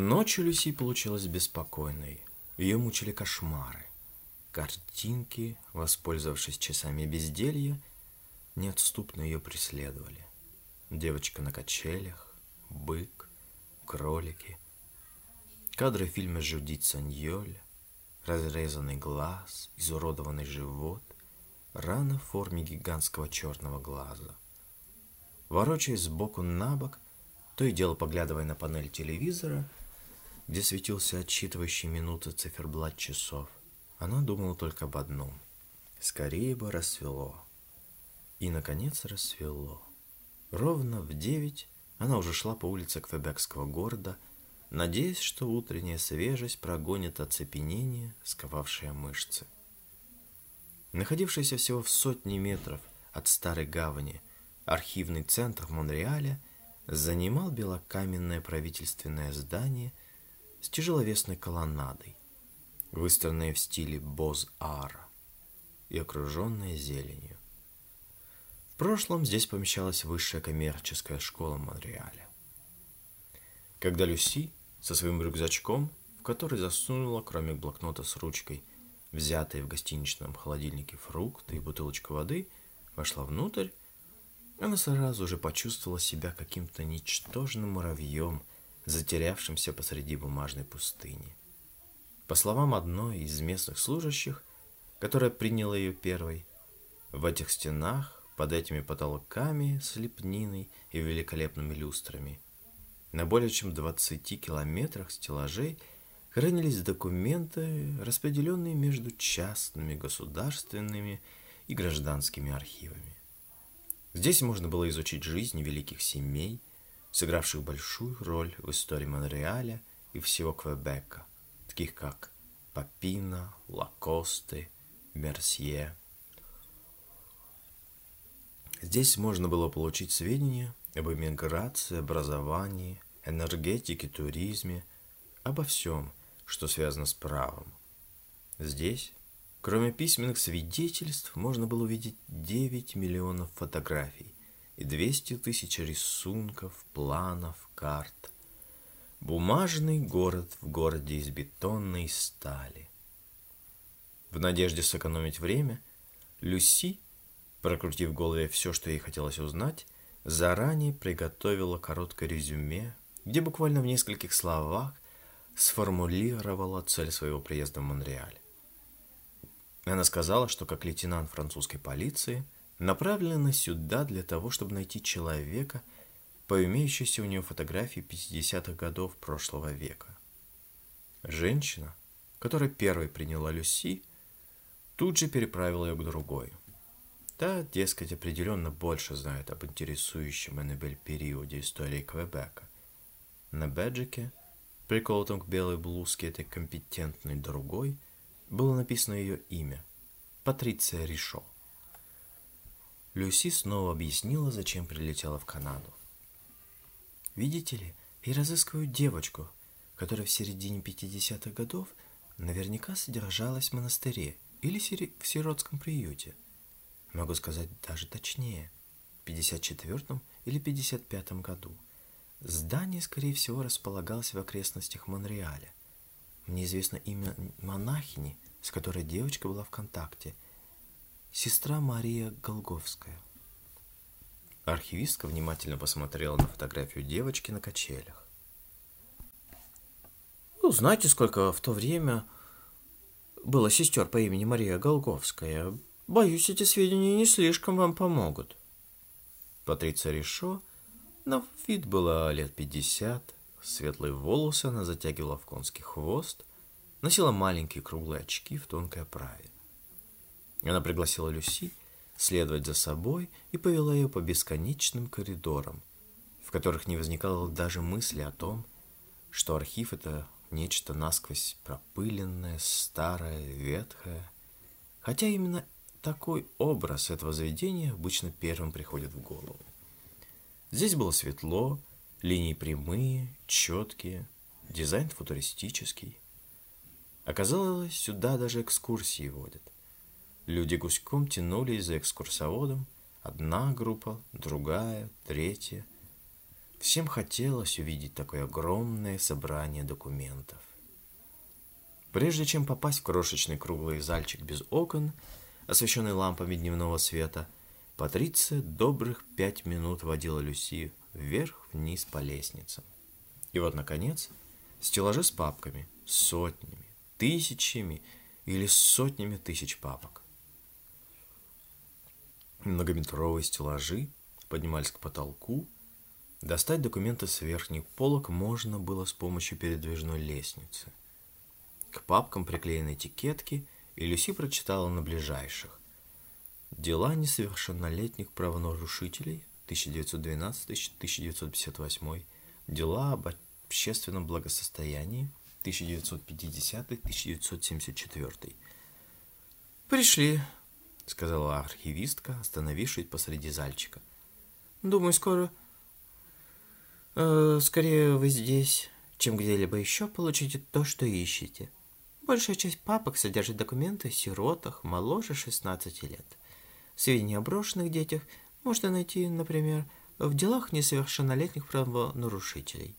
Ночь у Люси получилась беспокойной. Ее мучили кошмары. Картинки, воспользовавшись часами безделья, неотступно ее преследовали. Девочка на качелях, бык, кролики. Кадры фильма «Жюдит Саньоль», разрезанный глаз, изуродованный живот, рана в форме гигантского черного глаза. Ворочаясь сбоку на бок, то и дело поглядывая на панель телевизора, где светился отсчитывающий минуты циферблат часов, она думала только об одном. Скорее бы рассвело. И, наконец, рассвело. Ровно в девять она уже шла по улице Квебекского города, надеясь, что утренняя свежесть прогонит оцепенение, сковавшее мышцы. Находившийся всего в сотне метров от старой гавани архивный центр Монреаля занимал белокаменное правительственное здание с тяжеловесной колоннадой, выстроенное в стиле Боз-Ара и окруженное зеленью. В прошлом здесь помещалась высшая коммерческая школа Монреаля. Когда Люси со своим рюкзачком, в который засунула, кроме блокнота с ручкой, взятые в гостиничном холодильнике фрукты и бутылочку воды, вошла внутрь, она сразу же почувствовала себя каким-то ничтожным муравьем, затерявшимся посреди бумажной пустыни. По словам одной из местных служащих, которая приняла ее первой, в этих стенах, под этими потолками с лепниной и великолепными люстрами, на более чем 20 километрах стеллажей хранились документы, распределенные между частными, государственными и гражданскими архивами. Здесь можно было изучить жизнь великих семей, сыгравших большую роль в истории Монреаля и всего Квебека, таких как Папина, Лакосты, Мерсье. Здесь можно было получить сведения об эмиграции, образовании, энергетике, туризме, обо всем, что связано с правом. Здесь Кроме письменных свидетельств, можно было увидеть 9 миллионов фотографий и 200 тысяч рисунков, планов, карт. Бумажный город в городе из бетонной стали. В надежде сэкономить время, Люси, прокрутив в голове все, что ей хотелось узнать, заранее приготовила короткое резюме, где буквально в нескольких словах сформулировала цель своего приезда в Монреаль. Она сказала, что как лейтенант французской полиции направлена сюда для того, чтобы найти человека, по имеющейся у нее фотографии 50-х годов прошлого века. Женщина, которая первой приняла Люси, тут же переправила ее к другой. Та, дескать, определенно больше знает об интересующем Эннабель периоде истории Квебека. На бэджике, приколотом к белой блузке этой компетентной другой – было написано ее имя – Патриция Ришо. Люси снова объяснила, зачем прилетела в Канаду. «Видите ли, я разыскиваю девочку, которая в середине 50-х годов наверняка содержалась в монастыре или в сиротском приюте. Могу сказать даже точнее, в 54 или 55 году. Здание, скорее всего, располагалось в окрестностях Монреаля. Мне известно имя монахини, с которой девочка была в контакте. Сестра Мария Голговская. Архивистка внимательно посмотрела на фотографию девочки на качелях. Ну, знаете, сколько в то время было сестер по имени Мария Голговская? Боюсь, эти сведения не слишком вам помогут. Патриция Решо на вид была лет пятьдесят, Светлые волосы она затягивала в конский хвост, носила маленькие круглые очки в тонкой оправе. Она пригласила Люси следовать за собой и повела ее по бесконечным коридорам, в которых не возникало даже мысли о том, что архив — это нечто насквозь пропыленное, старое, ветхое. Хотя именно такой образ этого заведения обычно первым приходит в голову. Здесь было светло, Линии прямые, четкие, дизайн футуристический. Оказалось, сюда даже экскурсии водят. Люди гуськом тянулись за экскурсоводом, одна группа, другая, третья. Всем хотелось увидеть такое огромное собрание документов. Прежде чем попасть в крошечный круглый зальчик без окон, освещенный лампами дневного света, Патриция добрых пять минут водила Люси вверх-вниз по лестницам. И вот, наконец, стеллажи с папками, сотнями, тысячами или сотнями тысяч папок. Многометровые стеллажи поднимались к потолку. Достать документы с верхних полок можно было с помощью передвижной лестницы. К папкам приклеены этикетки, и Люси прочитала на ближайших. Дела несовершеннолетних правонарушителей 1912-1958, дела об общественном благосостоянии 1950-1974. «Пришли», — сказала архивистка, остановившись посреди зальчика. «Думаю, скоро... Э, скорее вы здесь, чем где-либо еще получите то, что ищете. Большая часть папок содержит документы о сиротах моложе 16 лет. Сведения о брошенных детях можно найти, например, в делах несовершеннолетних правонарушителей,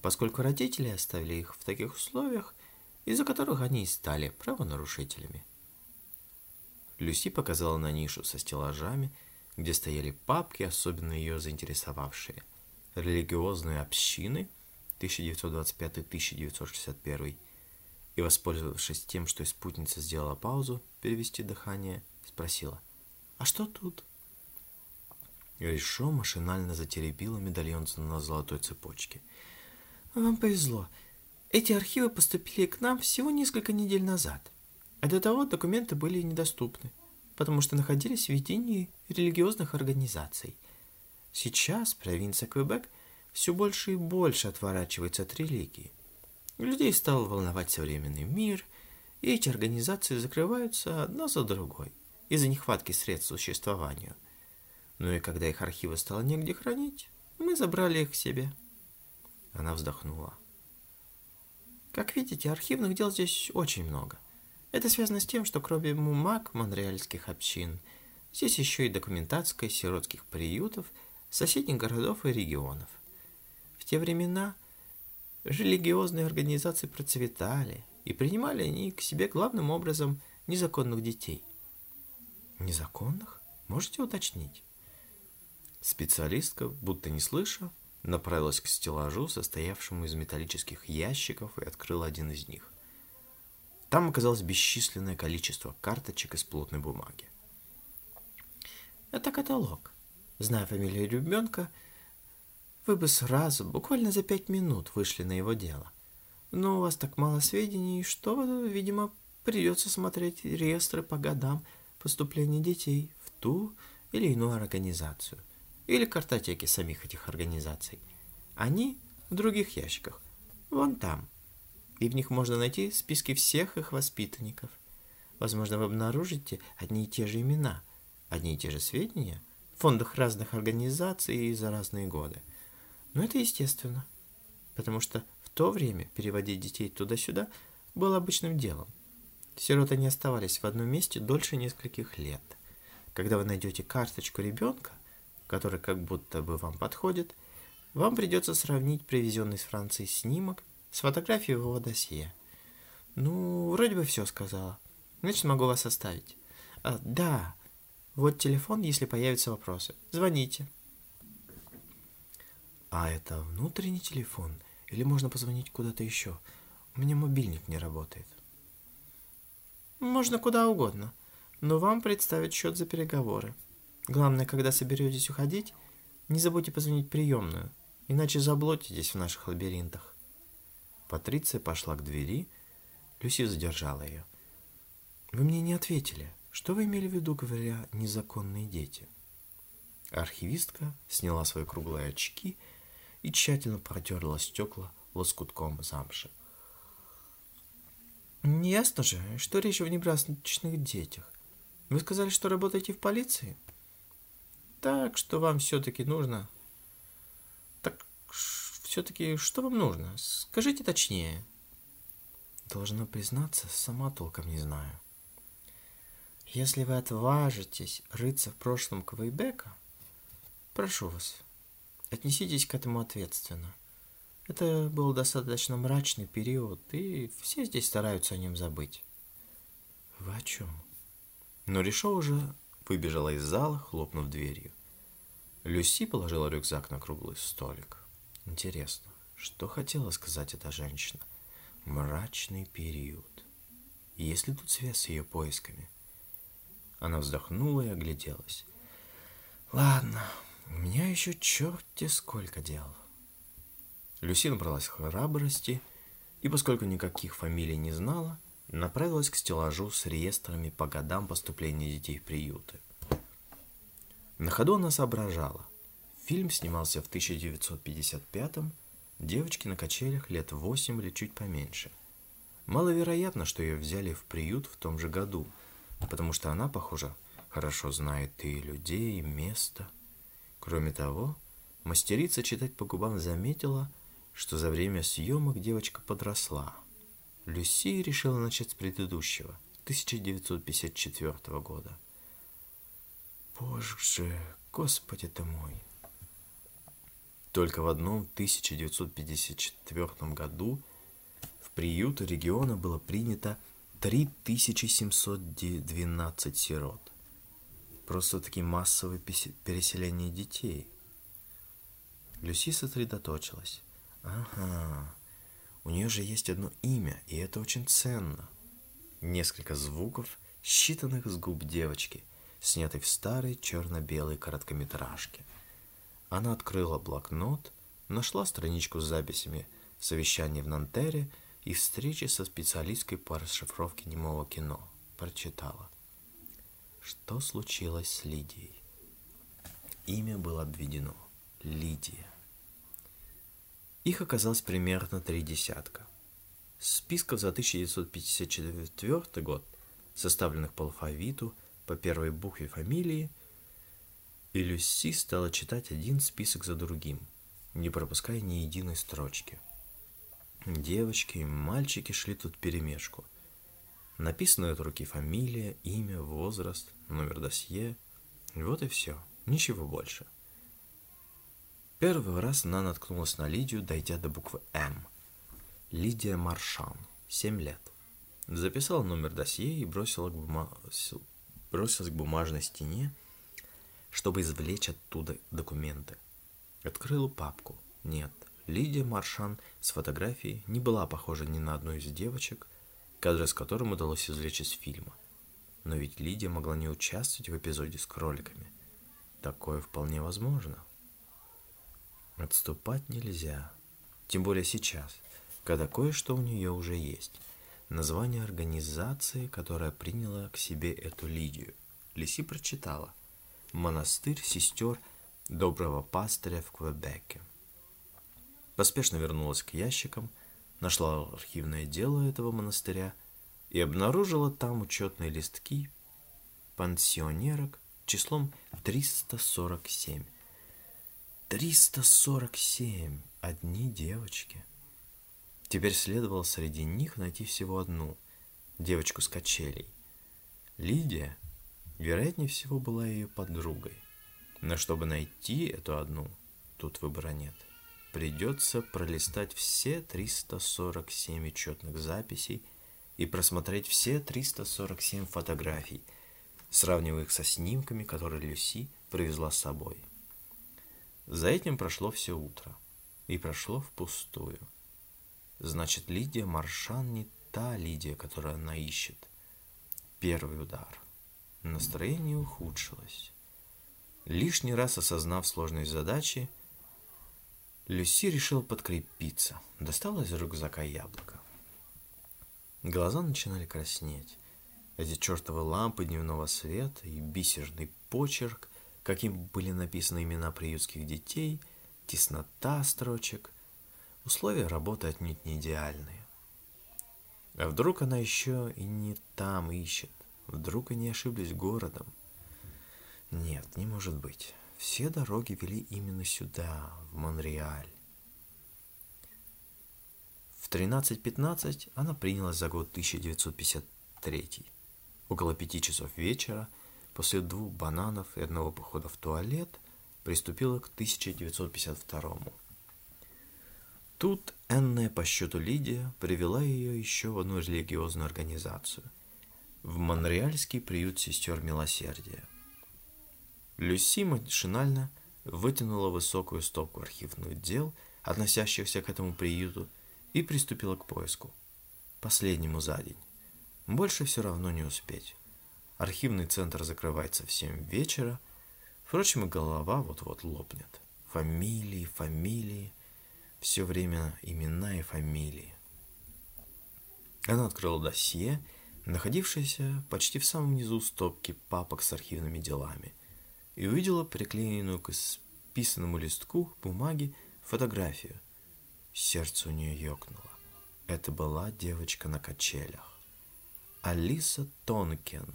поскольку родители оставили их в таких условиях, из-за которых они и стали правонарушителями. Люси показала на нишу со стеллажами, где стояли папки, особенно ее заинтересовавшие. Религиозные общины 1925-1961 и, воспользовавшись тем, что спутница сделала паузу, перевести дыхание, спросила, «А что тут?» Ришо машинально затеребила медальон на золотой цепочке. «Вам повезло. Эти архивы поступили к нам всего несколько недель назад, а до того документы были недоступны, потому что находились в ведении религиозных организаций. Сейчас провинция Квебек все больше и больше отворачивается от религии. Людей стал волновать современный мир, и эти организации закрываются одна за другой из-за нехватки средств существованию. Ну и когда их архивы стало негде хранить, мы забрали их к себе. Она вздохнула. Как видите, архивных дел здесь очень много. Это связано с тем, что кроме бумаг монреальских общин, здесь еще и документация сиротских приютов, соседних городов и регионов. В те времена религиозные организации процветали, и принимали они к себе главным образом незаконных детей. Незаконных? Можете уточнить? Специалистка, будто не слыша, направилась к стеллажу, состоявшему из металлических ящиков, и открыла один из них. Там оказалось бесчисленное количество карточек из плотной бумаги. Это каталог. Зная фамилию ребенка, вы бы сразу, буквально за пять минут, вышли на его дело. Но у вас так мало сведений, что, видимо, придется смотреть реестры по годам поступления детей в ту или иную организацию. Или картотеки самих этих организаций. Они в других ящиках. Вон там. И в них можно найти списки всех их воспитанников. Возможно, вы обнаружите одни и те же имена, одни и те же сведения в фондах разных организаций за разные годы. Но это естественно, потому что в то время переводить детей туда-сюда было обычным делом. Сироты не оставались в одном месте дольше нескольких лет. Когда вы найдете карточку ребенка, который как будто бы вам подходит, вам придется сравнить привезенный из Франции снимок с фотографией его досье. Ну, вроде бы все сказала. Значит, могу вас оставить. А, да, вот телефон, если появятся вопросы. Звоните. А это внутренний телефон? Или можно позвонить куда-то еще? У меня мобильник не работает. Можно куда угодно, но вам представят счет за переговоры. Главное, когда соберетесь уходить, не забудьте позвонить приемную, иначе заблудитесь в наших лабиринтах. Патриция пошла к двери, Люси задержала ее. Вы мне не ответили. Что вы имели в виду, говоря «незаконные дети»? Архивистка сняла свои круглые очки и тщательно протерла стекла лоскутком замши. Ясно же, что речь о внебрачных детях. Вы сказали, что работаете в полиции? Так что вам все-таки нужно... Так все-таки что вам нужно? Скажите точнее. Должна признаться, сама толком не знаю. Если вы отважитесь рыться в прошлом Квейбека, прошу вас, отнеситесь к этому ответственно. Это был достаточно мрачный период, и все здесь стараются о нем забыть. Вы о чем? Но Ришо уже выбежала из зала, хлопнув дверью. Люси положила рюкзак на круглый столик. Интересно, что хотела сказать эта женщина? Мрачный период. Есть ли тут связь с ее поисками? Она вздохнула и огляделась. Ладно, у меня еще черти сколько дел. Люси набралась храбрости и, поскольку никаких фамилий не знала, направилась к стеллажу с реестрами по годам поступления детей в приюты. На ходу она соображала. Фильм снимался в 1955-м, девочке на качелях лет 8 или чуть поменьше. Маловероятно, что ее взяли в приют в том же году, потому что она, похоже, хорошо знает и людей, и место. Кроме того, мастерица читать по губам заметила, что за время съемок девочка подросла. Люси решила начать с предыдущего, 1954 года. Боже, Господи ты мой! Только в одном 1954 году в приюты региона было принято 3712 сирот. Просто-таки массовое переселение детей. Люси сосредоточилась. Ага, у нее же есть одно имя, и это очень ценно. Несколько звуков, считанных с губ девочки, снятой в старой черно-белой короткометражке. Она открыла блокнот, нашла страничку с записями совещаний в Нантере и встречи со специалисткой по расшифровке немого кино. Прочитала. Что случилось с Лидией? Имя было обведено. Лидия. Их оказалось примерно три десятка. Списков за 1954 год, составленных по алфавиту, по первой букве фамилии, и Люси стала читать один список за другим, не пропуская ни единой строчки. Девочки и мальчики шли тут перемешку. Написанная от руки фамилия, имя, возраст, номер досье. Вот и все, ничего больше. Первый раз она наткнулась на Лидию, дойдя до буквы «М». Лидия Маршан, 7 лет. Записала номер досье и бросила к бума... бросилась к бумажной стене, чтобы извлечь оттуда документы. Открыла папку. Нет, Лидия Маршан с фотографией не была похожа ни на одну из девочек, кадры с которым удалось извлечь из фильма. Но ведь Лидия могла не участвовать в эпизоде с кроликами. Такое вполне возможно. Отступать нельзя. Тем более сейчас, когда кое-что у нее уже есть. Название организации, которая приняла к себе эту Лидию. Лиси прочитала. Монастырь сестер доброго пастыря в Квебеке. Поспешно вернулась к ящикам, нашла архивное дело этого монастыря и обнаружила там учетные листки пансионерок числом 347. 347. Одни девочки. Теперь следовало среди них найти всего одну. Девочку с качелей. Лидия, вероятнее всего, была ее подругой. Но чтобы найти эту одну, тут выбора нет. Придется пролистать все 347 учетных записей и просмотреть все 347 фотографий, сравнивая их со снимками, которые Люси привезла с собой. За этим прошло все утро. И прошло впустую. Значит, Лидия Маршан не та Лидия, которую она ищет. Первый удар. Настроение ухудшилось. Лишний раз осознав сложность задачи, Люси решил подкрепиться. Достала из рюкзака яблоко. Глаза начинали краснеть. Эти чертовы лампы дневного света и бисерный почерк каким были написаны имена приютских детей, теснота строчек, условия работы отнюдь не идеальные. А вдруг она еще и не там ищет? Вдруг они ошиблись городом? Нет, не может быть. Все дороги вели именно сюда, в Монреаль. В 13.15 она принялась за год 1953. Около пяти часов вечера – После двух бананов и одного похода в туалет приступила к 1952 Тут энная по счету Лидия привела ее еще в одну религиозную организацию – в Монреальский приют сестер милосердия. Люси машинально вытянула высокую стопку архивных дел, относящихся к этому приюту, и приступила к поиску. Последнему за день. Больше все равно не успеть. Архивный центр закрывается в 7 вечера, впрочем, и голова вот-вот лопнет. Фамилии, фамилии – все время имена и фамилии. Она открыла досье, находившееся почти в самом низу стопки папок с архивными делами, и увидела приклеенную к исписанному листку бумаги фотографию. Сердце у нее ёкнуло. Это была девочка на качелях. Алиса Тонкен.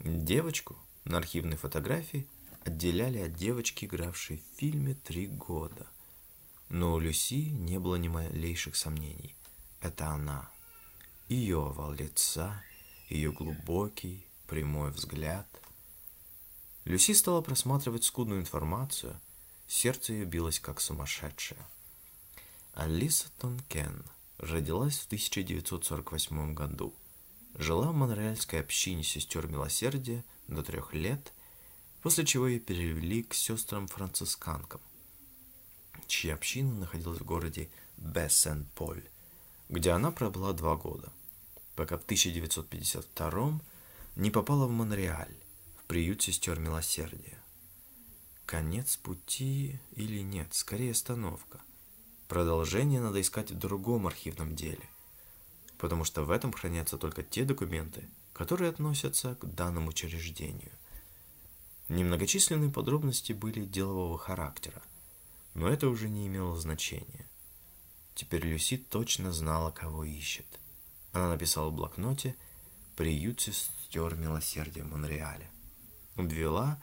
Девочку на архивной фотографии отделяли от девочки, игравшей в фильме «Три года». Но у Люси не было ни малейших сомнений. Это она. Ее овал лица, ее глубокий, прямой взгляд. Люси стала просматривать скудную информацию, сердце ее билось как сумасшедшее. Алиса Тонкен родилась в 1948 году. Жила в монреальской общине сестер милосердия до трех лет, после чего ее перевели к сестрам-францисканкам чья община находилась в городе Бессен-Поль, где она пробыла два года, пока в 1952 не попала в Монреаль, в приют сестер милосердия. Конец пути или нет, скорее остановка. Продолжение надо искать в другом архивном деле, потому что в этом хранятся только те документы, которые относятся к данному учреждению. Немногочисленные подробности были делового характера – но это уже не имело значения. Теперь Люси точно знала, кого ищет. Она написала в блокноте «Приют сестер милосердия в Монреале». Обвела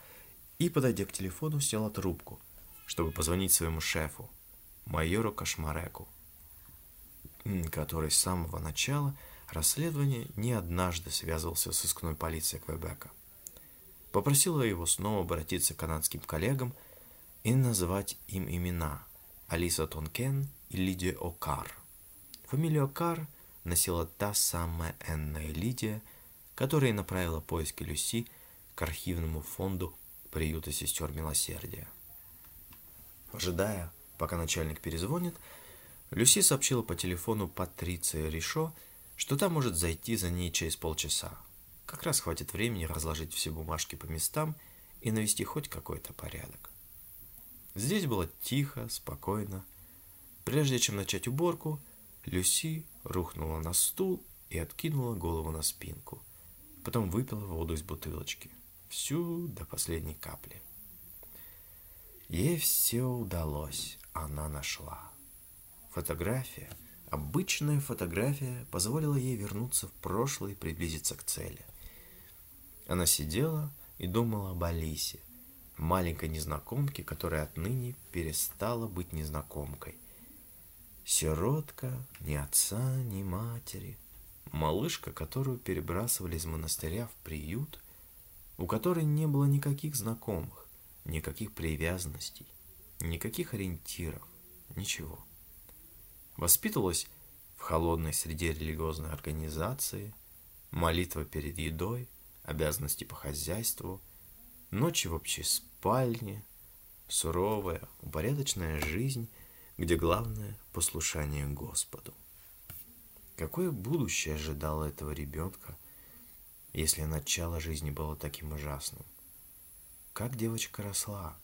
и, подойдя к телефону, сняла трубку, чтобы позвонить своему шефу, майору Кошмареку, который с самого начала расследования не однажды связывался с искной полицией Квебека. Попросила его снова обратиться к канадским коллегам и назвать им имена Алиса Тонкен и Лидия Окар. Фамилию Окар носила та самая Энная Лидия, которая направила поиски Люси к архивному фонду приюта сестер милосердия. Ожидая, пока начальник перезвонит, Люси сообщила по телефону Патриции Ришо, что та может зайти за ней через полчаса. Как раз хватит времени разложить все бумажки по местам и навести хоть какой-то порядок. Здесь было тихо, спокойно. Прежде чем начать уборку, Люси рухнула на стул и откинула голову на спинку. Потом выпила воду из бутылочки. Всю до последней капли. Ей все удалось, она нашла. Фотография, обычная фотография, позволила ей вернуться в прошлое и приблизиться к цели. Она сидела и думала об Алисе, маленькой незнакомки, которая отныне перестала быть незнакомкой. Сиротка, ни отца, ни матери. Малышка, которую перебрасывали из монастыря в приют, у которой не было никаких знакомых, никаких привязанностей, никаких ориентиров, ничего. Воспитывалась в холодной среде религиозной организации, молитва перед едой, обязанности по хозяйству – Ночи в общей спальне, суровая, упорядоченная жизнь, где главное – послушание Господу. Какое будущее ожидало этого ребенка, если начало жизни было таким ужасным? Как девочка росла?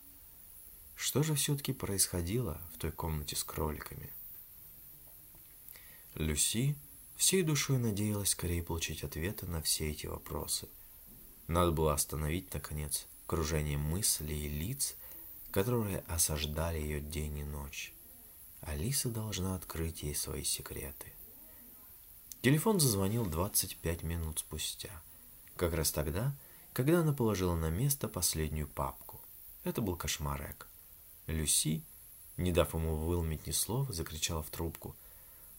Что же все-таки происходило в той комнате с кроликами? Люси всей душой надеялась скорее получить ответы на все эти вопросы. Надо было остановить, наконец, кружение мыслей и лиц, которые осаждали ее день и ночь. Алиса должна открыть ей свои секреты. Телефон зазвонил 25 минут спустя, как раз тогда, когда она положила на место последнюю папку. Это был кошмарек. Люси, не дав ему выломить ни слова, закричала в трубку.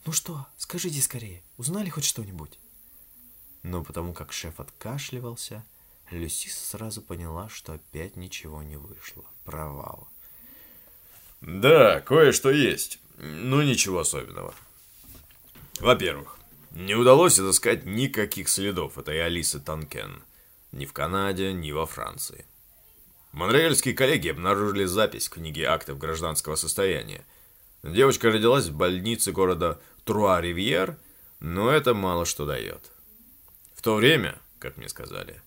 «Ну что, скажите скорее, узнали хоть что-нибудь?» Но потому как шеф откашливался, Люси сразу поняла, что опять ничего не вышло. Провал. Да, кое-что есть. Но ничего особенного. Во-первых, не удалось отыскать никаких следов этой Алисы Танкен. Ни в Канаде, ни во Франции. Монреальские коллеги обнаружили запись в книге актов гражданского состояния. Девочка родилась в больнице города Труа-Ривьер, но это мало что дает. В то время, как мне сказали,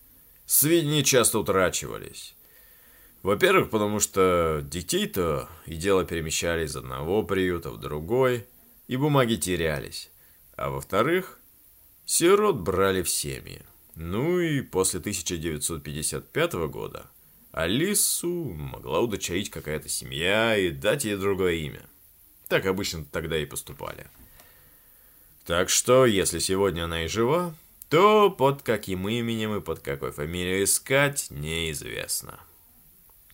сведения часто утрачивались. Во-первых, потому что детей-то и дело перемещались из одного приюта в другой, и бумаги терялись. А во-вторых, сирот брали в семьи. Ну и после 1955 года Алису могла удочерить какая-то семья и дать ей другое имя. Так обычно тогда и поступали. Так что, если сегодня она и жива, то под каким именем и под какой фамилией искать неизвестно.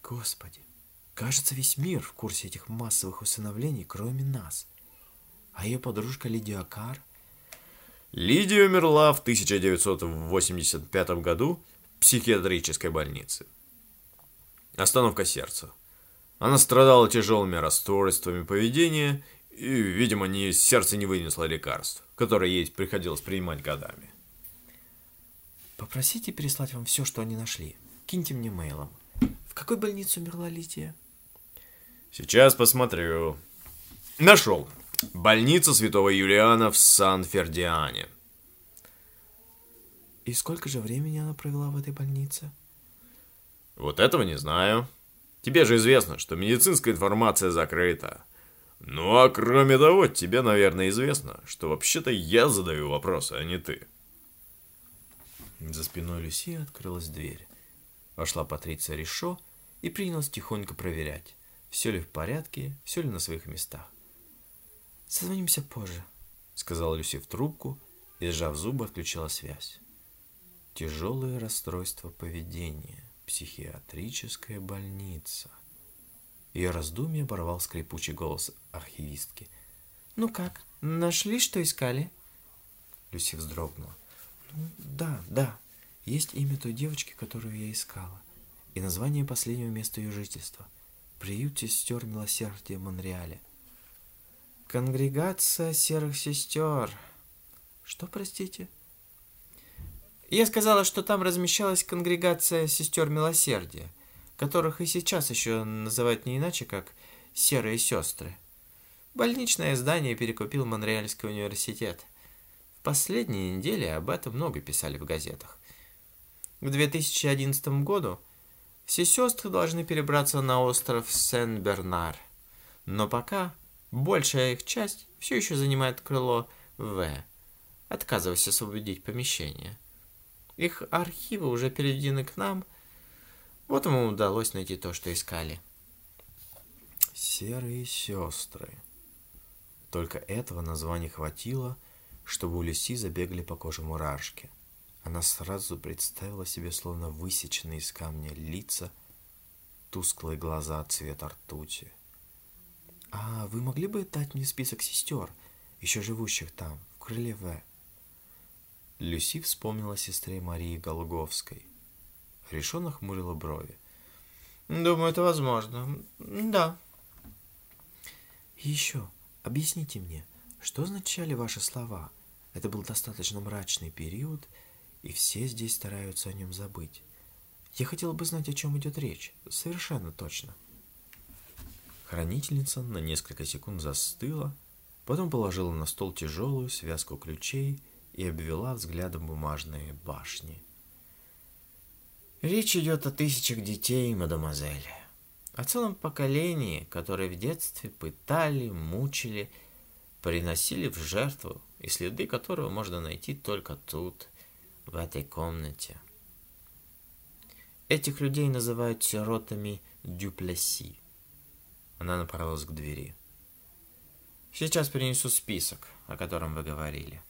Господи, кажется, весь мир в курсе этих массовых усыновлений, кроме нас. А ее подружка Лидия Кар? Лидия умерла в 1985 году в психиатрической больнице. Остановка сердца. Она страдала тяжелыми расстройствами поведения и, видимо, не, сердце не вынесло лекарств, которые ей приходилось принимать годами. Попросите переслать вам все, что они нашли. Киньте мне мейлом. В какой больнице умерла Лидия? Сейчас посмотрю. Нашел. Больница Святого Юлиана в Сан-Фердиане. И сколько же времени она провела в этой больнице? Вот этого не знаю. Тебе же известно, что медицинская информация закрыта. Ну а кроме того, тебе, наверное, известно, что вообще-то я задаю вопросы, а не ты. За спиной Люси открылась дверь. Вошла Патриция Ришо и принялась тихонько проверять, все ли в порядке, все ли на своих местах. «Созвонимся позже», — сказала Люси в трубку и, сжав зубы, отключила связь. Тяжелое расстройство поведения, психиатрическая больница. Ее раздумье оборвал скрипучий голос архивистки. «Ну как, нашли, что искали?» Люси вздрогнула. «Ну, да, да, есть имя той девочки, которую я искала, и название последнего места ее жительства – приют сестер милосердия Монреаля. Конгрегация серых сестер. Что, простите? Я сказала, что там размещалась конгрегация сестер милосердия, которых и сейчас еще называют не иначе, как серые сестры. Больничное здание перекупил Монреальский университет. В последние недели об этом много писали в газетах. К 2011 году все сестры должны перебраться на остров Сен-Бернар. Но пока большая их часть все еще занимает крыло В, отказываясь освободить помещение. Их архивы уже переведены к нам. Вот ему удалось найти то, что искали. Серые сестры. Только этого названия хватило, чтобы у Люси забегали по коже мурашки. Она сразу представила себе словно высеченные из камня лица, тусклые глаза цвета ртути. «А вы могли бы дать мне список сестер, еще живущих там, в крыле В?» Люси вспомнила сестре Марии Голговской. Решо хмурила брови. «Думаю, это возможно. Да». «И еще, объясните мне, что означали ваши слова? Это был достаточно мрачный период, и все здесь стараются о нем забыть. Я хотела бы знать, о чем идет речь. Совершенно точно. Хранительница на несколько секунд застыла, потом положила на стол тяжелую связку ключей и обвела взглядом бумажные башни. Речь идет о тысячах детей, мадемуазель. О целом поколении, которые в детстве пытали, мучили, приносили в жертву, и следы которого можно найти только тут, в этой комнате. Этих людей называют сиротами Дюплеси. Она направилась к двери. Сейчас принесу список, о котором вы говорили.